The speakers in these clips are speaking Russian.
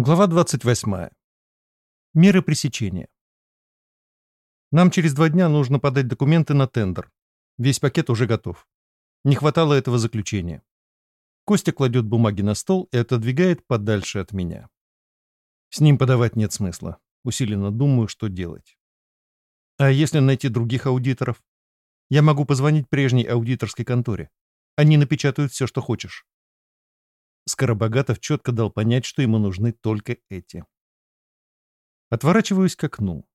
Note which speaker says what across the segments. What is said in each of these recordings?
Speaker 1: Глава 28. Меры пресечения. Нам через два дня нужно подать документы на тендер. Весь пакет уже готов. Не хватало этого заключения. Костя кладет бумаги на стол и отодвигает подальше от меня. С ним подавать нет смысла. Усиленно думаю, что делать. А если найти других аудиторов? Я могу позвонить прежней аудиторской конторе. Они напечатают все, что хочешь. Скоробогатов четко дал понять, что ему нужны только эти. Отворачиваюсь к окну.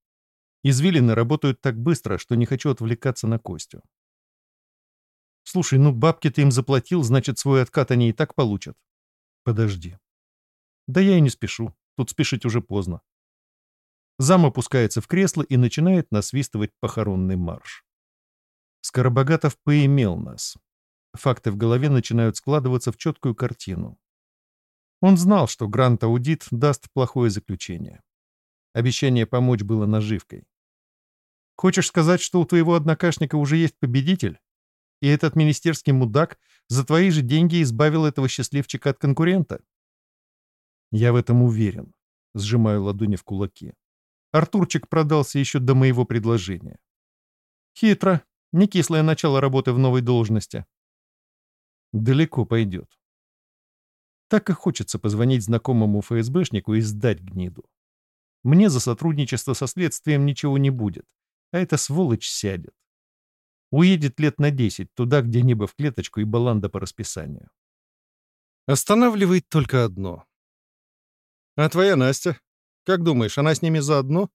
Speaker 1: Извилины работают так быстро, что не хочу отвлекаться на Костю. Слушай, ну бабки ты им заплатил, значит, свой откат они и так получат. Подожди. Да я и не спешу. Тут спешить уже поздно. Зам опускается в кресло и начинает насвистывать похоронный марш. Скоробогатов поимел нас. Факты в голове начинают складываться в четкую картину. Он знал, что Грант-аудит даст плохое заключение. Обещание помочь было наживкой. Хочешь сказать, что у твоего однокашника уже есть победитель? И этот министерский мудак за твои же деньги избавил этого счастливчика от конкурента? Я в этом уверен. Сжимаю ладони в кулаки. Артурчик продался еще до моего предложения. Хитро. Не кислое начало работы в новой должности. Далеко пойдет. Так и хочется позвонить знакомому ФСБшнику и сдать гниду. Мне за сотрудничество со следствием ничего не будет, а эта сволочь сядет. Уедет лет на десять, туда, где небо в клеточку и баланда по расписанию. Останавливает только одно. «А твоя Настя? Как думаешь, она с ними заодно?»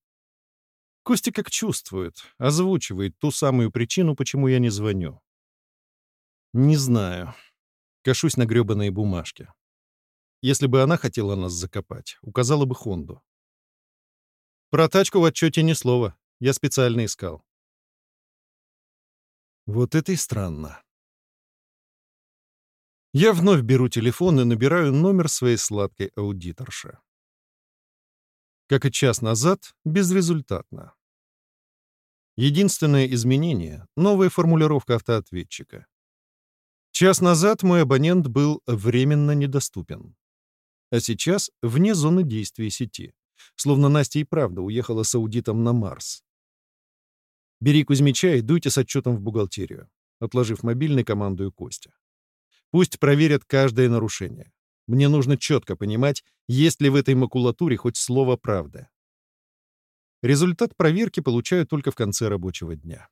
Speaker 1: Костя как чувствует, озвучивает ту самую причину, почему я не звоню. Не знаю. Кашусь на гребаные бумажки. Если бы она хотела нас закопать, указала бы Хонду. Про тачку в отчете ни слова. Я специально искал. Вот это и странно. Я вновь беру телефон и набираю номер своей сладкой аудиторши. Как и час назад, безрезультатно. Единственное изменение — новая формулировка автоответчика. Час назад мой абонент был временно недоступен а сейчас вне зоны действия сети. Словно Настя и правда уехала с аудитом на Марс. «Бери Кузьмича и дуйте с отчетом в бухгалтерию», отложив мобильный, командую Костя. «Пусть проверят каждое нарушение. Мне нужно четко понимать, есть ли в этой макулатуре хоть слово правды». Результат проверки получаю только в конце рабочего дня.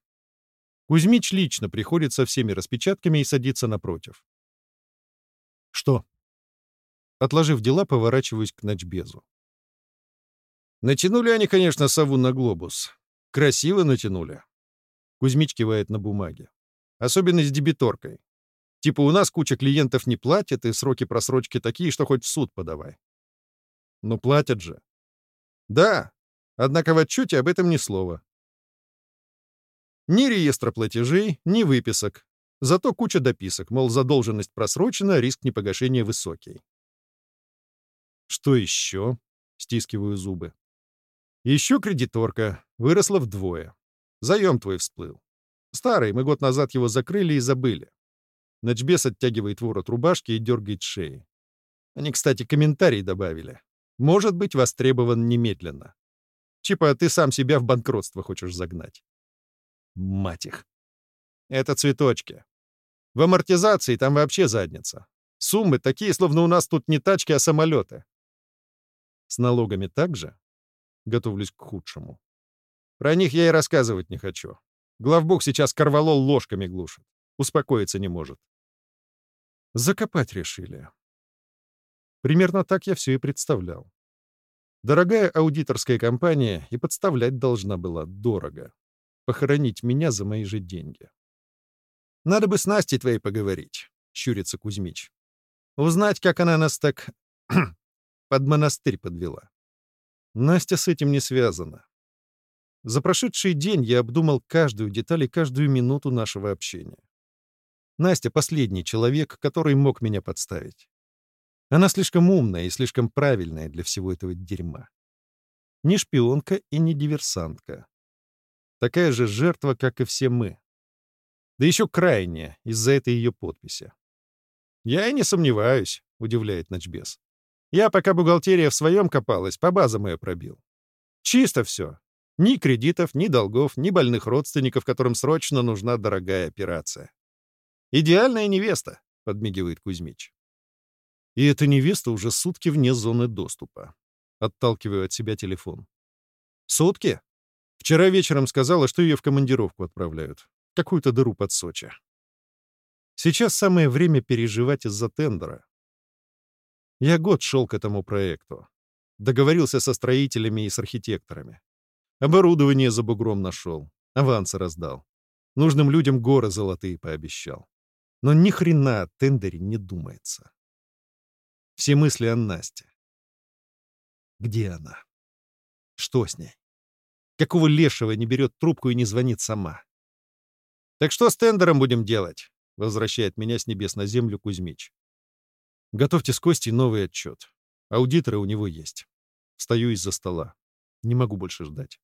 Speaker 1: Кузьмич лично приходит со всеми распечатками и садится напротив. «Что?» Отложив дела, поворачиваюсь к ночбезу. Натянули они, конечно, сову на глобус. Красиво натянули. Кузьмич кивает на бумаге. Особенно с дебиторкой. Типа у нас куча клиентов не платят, и сроки просрочки такие, что хоть в суд подавай. Но платят же. Да, однако в отчете об этом ни слова. Ни реестра платежей, ни выписок. Зато куча дописок, мол, задолженность просрочена, риск непогашения высокий. Что еще? Стискиваю зубы. Еще кредиторка. Выросла вдвое. Заем твой всплыл. Старый, мы год назад его закрыли и забыли. Ночбес оттягивает ворот рубашки и дергает шеи. Они, кстати, комментарий добавили. Может быть востребован немедленно. Типа ты сам себя в банкротство хочешь загнать. Мать их. Это цветочки. В амортизации там вообще задница. Суммы такие, словно у нас тут не тачки, а самолеты. С налогами также? Готовлюсь к худшему. Про них я и рассказывать не хочу. Главбух сейчас корвалол ложками глушит. Успокоиться не может. Закопать решили. Примерно так я все и представлял. Дорогая аудиторская компания и подставлять должна была дорого. Похоронить меня за мои же деньги. «Надо бы с Настей твоей поговорить», — щурится Кузьмич. «Узнать, как она нас так под монастырь подвела. Настя с этим не связана. За прошедший день я обдумал каждую деталь и каждую минуту нашего общения. Настя — последний человек, который мог меня подставить. Она слишком умная и слишком правильная для всего этого дерьма. Не шпионка и не диверсантка. Такая же жертва, как и все мы. Да еще крайняя, из-за этой ее подписи. «Я и не сомневаюсь», — удивляет Ночбес. Я, пока бухгалтерия в своем копалась, по базам ее пробил. Чисто все. Ни кредитов, ни долгов, ни больных родственников, которым срочно нужна дорогая операция. «Идеальная невеста», — подмигивает Кузьмич. И эта невеста уже сутки вне зоны доступа. Отталкиваю от себя телефон. «Сутки?» Вчера вечером сказала, что ее в командировку отправляют. Какую-то дыру под Сочи. Сейчас самое время переживать из-за тендера. Я год шел к этому проекту. Договорился со строителями и с архитекторами. Оборудование за бугром нашел. Авансы раздал. Нужным людям горы золотые пообещал. Но ни хрена о тендере не думается. Все мысли о Насте. Где она? Что с ней? Какого лешего не берет трубку и не звонит сама? «Так что с тендером будем делать?» — возвращает меня с небес на землю Кузьмич. «Готовьте с Костей новый отчет. Аудиторы у него есть. Встаю из-за стола. Не могу больше ждать.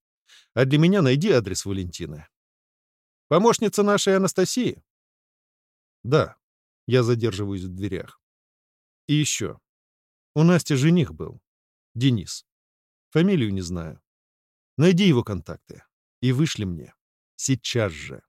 Speaker 1: А для меня найди адрес Валентины. Помощница нашей Анастасии?» «Да». Я задерживаюсь в дверях. «И еще. У Насти жених был. Денис. Фамилию не знаю. Найди его контакты и вышли мне. Сейчас же.